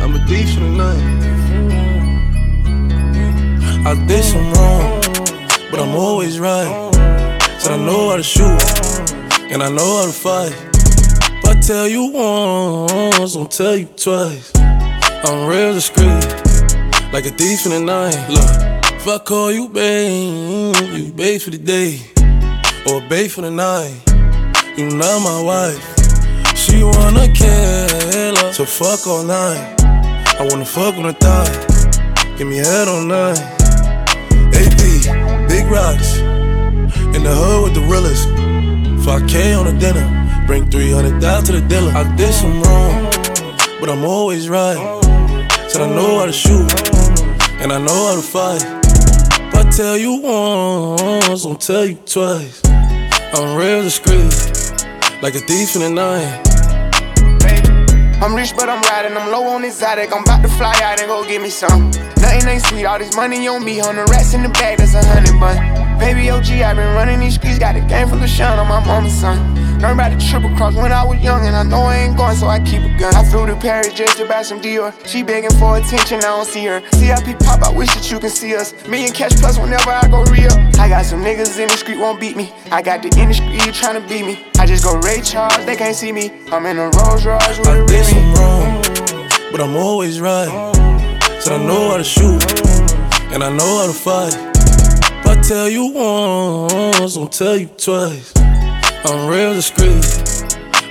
I'm a thief. I did some wrong, but I'm always right. Said I know how to shoot, and I know how to fight. If I tell you once, I'll tell you twice. I'm real discreet, like a thief in the night. Look, if I call you babe, you babe for the day, or babe for the night. You not my wife. She wanna kill her, so fuck all night. I wanna fuck on the thigh, give me head all night. Rocks, in the hood with the realest. 5K on the dinner, bring 300 down to the dealer. I did some wrong, but I'm always right. Said I know how to shoot, and I know how to fight. If I tell you once, I'll tell you twice. I'm real discreet, like a thief in the night. I'm rich, but I'm riding. I'm low on exotic. I'm about to fly out and go get me some. Nothing ain't sweet. All this money on me. On the rats in the bag, that's a hundred bun. Baby OG, i been running these streets. Got a game full of shine on my mama's son. Learned about the triple cross when I was young, and I know I ain't going, so I keep a gun. I flew to Paris just to buy some Dior. She begging for attention, I don't see her. CIP pop, I wish that you can see us. Million cash plus whenever I go real. I got some niggas in the street won't beat me. I got the industry trying to beat me. I just go Ray Charles, they can't see me. I'm in a Rolls Royce with I a did some Remy. wrong, but I'm always right. Said I know how to shoot, and I know how to fight. If I tell you once, I'll tell you twice. I'm real discreet,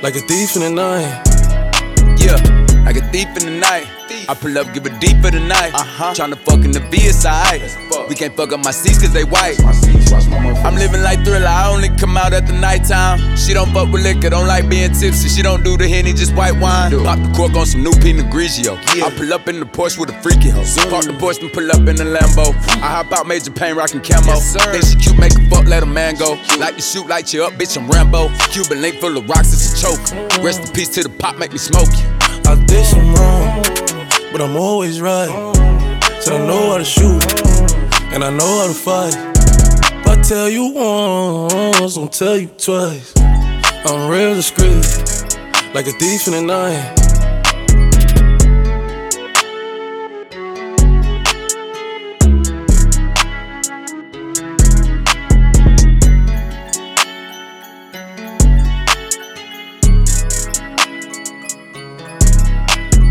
like a thief in the night. Yeah, like a thief in the night. I pull up, give it deep for the night. Uh-huh. Tryna fuck in the VSI. We can't fuck up my seats cause they white. I'm living like thriller, I only come out at the nighttime. She don't fuck with liquor, don't like being tipsy. She don't do the henny, just white wine. Pop the cork on some new Pinot Grigio. I pull up in the Porsche with a freaky hoe. Park the Porsche and pull up in the Lambo. I hop out, major pain, rockin' camo. Think she cute, make a fuck, let a man go. Like to shoot, light you up, bitch, I'm Rambo. Cuban link full of rocks, it's a choke. Rest in peace to the pop, make me smoke you. I did some wrong, but I'm always right. Said I know how to shoot, and I know how to fight. If I tell you once, I'll tell you twice. I'm real discreet, like a thief in the night.